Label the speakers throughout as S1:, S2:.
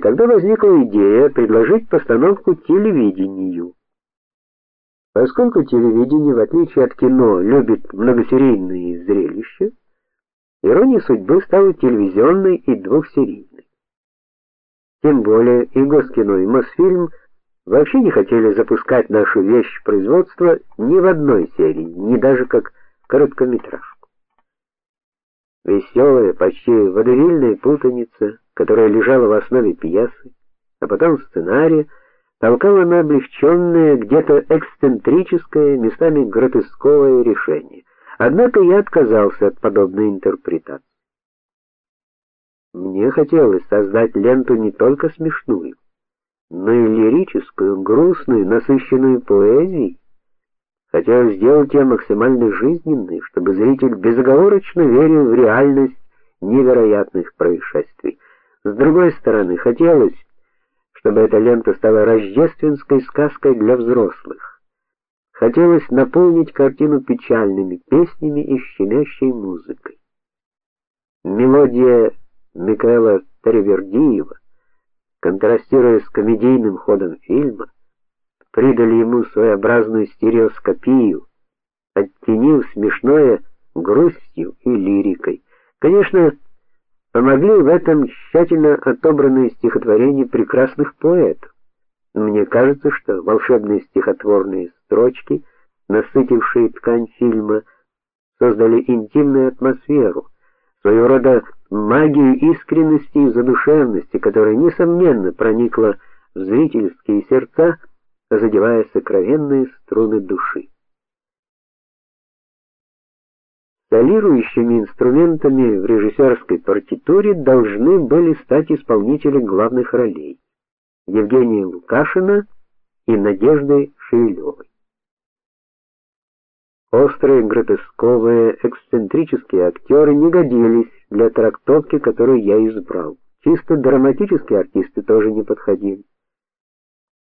S1: И тогда возникла идея предложить постановку телевидению. Поскольку телевидение, в отличие от кино, любит многосерийные зрелища, ирония судьбы стала телевизионной и двухсерийной. Тем более и Госкино, и Мосфильм вообще не хотели запускать нашу вещь в производство ни в одной серии, ни даже как короткометражку. Веселая, почти водевильная путаница, которая лежала в основе пьесы, а потом сценария, толкала на облегченное, где-то эксцентрическое, местами гротесковое решение. Однако я отказался от подобной интерпретации. Мне хотелось создать ленту не только смешную, но и лирическую, грустную, насыщенную поэзией. Хотелось сделать ее максимально жизненной, чтобы зритель безоговорочно верил в реальность невероятных происшествий. С другой стороны, хотелось, чтобы эта лента стала рождественской сказкой для взрослых. Хотелось наполнить картину печальными песнями и щемящей музыкой. Мелодия Микаэла Таревердиева, контрастируя с комедийным ходом фильма, придали ему своеобразную стереоскопию, оттенив смешное грустью и лирикой. Конечно, помогли в этом тщательно отобранные стихотворения прекрасных поэтов. Мне кажется, что волшебные стихотворные строчки, насытившие ткань фильма, создали интимную атмосферу, своего рода магию искренности и задушевности, которая несомненно проникла в зрительские сердца, задевая сокровенные струны души. Солирующими инструментами в режиссерской партитуре должны были стать исполнители главных ролей: Евгения Лукашина и Надежды Шевелевой. Острые, гротесковые, эксцентрические актеры не годились для трактовки, которую я избрал. Чисто драматические артисты тоже не подходили.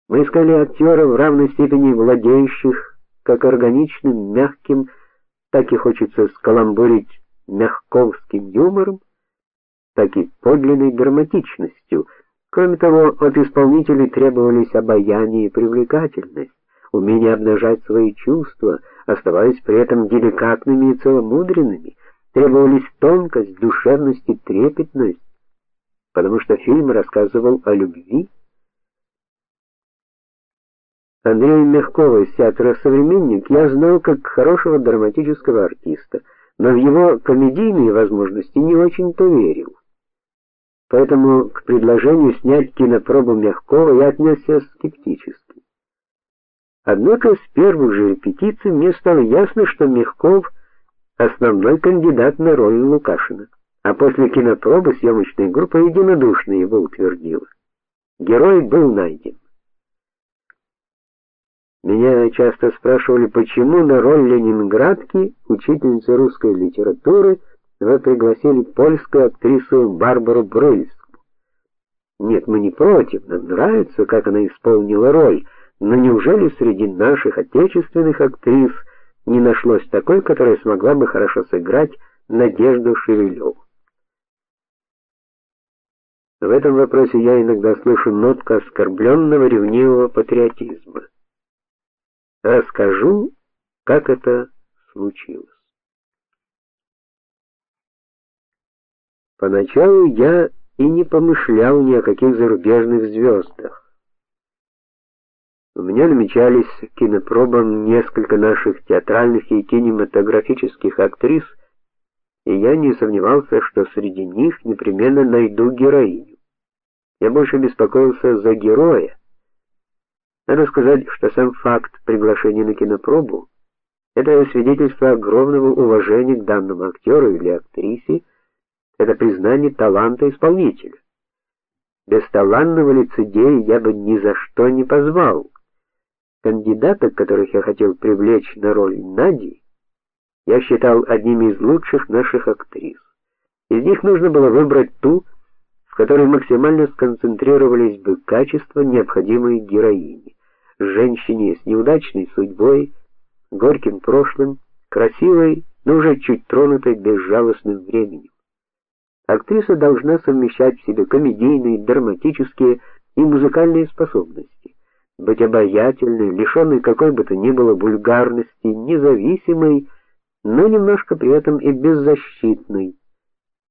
S1: Мы искали актеров в равной степени владеющих как органичным, мягким так и хочется скаламбурить мягковским юмором, так и подлинной драматичностью. Кроме того, от исполнителей требовались обаяние и привлекательность, умение обнажать свои чувства, оставаясь при этом деликатными и целомудренными. Требовались тонкость, душевность и трепетность, потому что фильм рассказывал о любви. Андрея Мягкова из театра Современник я знал как хорошего драматического артиста, но в его комедийные возможности не очень-то верил. Поэтому к предложению снять кинопробу Мягкова я отнесся скептически. Однако с первых же репетиций мне стало ясно, что Мягков основной кандидат на роль Лукашина. А после кинопробы съемочная группа единодушно его утвердила. Герой был найден. Меня часто спрашивали, почему на роль Ленинградки, учительницы русской литературы, вы пригласили польскую актрису Барбару Брыльску. Нет, мы не против, нам нравится, как она исполнила роль, но неужели среди наших отечественных актрис не нашлось такой, которая смогла бы хорошо сыграть Надежду Шевелеву? В этом вопросе я иногда слышу нотку оскорбленного ревнивого патриотизма. Расскажу, как это случилось. Поначалу я и не помышлял ни о каких зарубежных звездах. У меня намечались кинопробам несколько наших театральных и кинематографических актрис, и я не сомневался, что среди них непременно найду героиню. Я больше беспокоился за героя, надо сказать, что сам факт приглашения на кинопробу это свидетельство огромного уважения к данному актеру или актрисе, это признание таланта исполнителя. Без талантливого лицедея я бы ни за что не позвал. Кандидаток, которых я хотел привлечь на роль Нади, я считал одними из лучших наших актрис. Из них нужно было выбрать ту, в которой максимально сконцентрировались бы качества, необходимые героине. Женщине с неудачной судьбой, горьким прошлым, красивой, но уже чуть тронутой безжалостным временем. Актриса должна совмещать в себе комедийные, драматические и музыкальные способности, быть обаятельной, лишенной какой бы то ни было вульгарности, независимой, но немножко при этом и беззащитной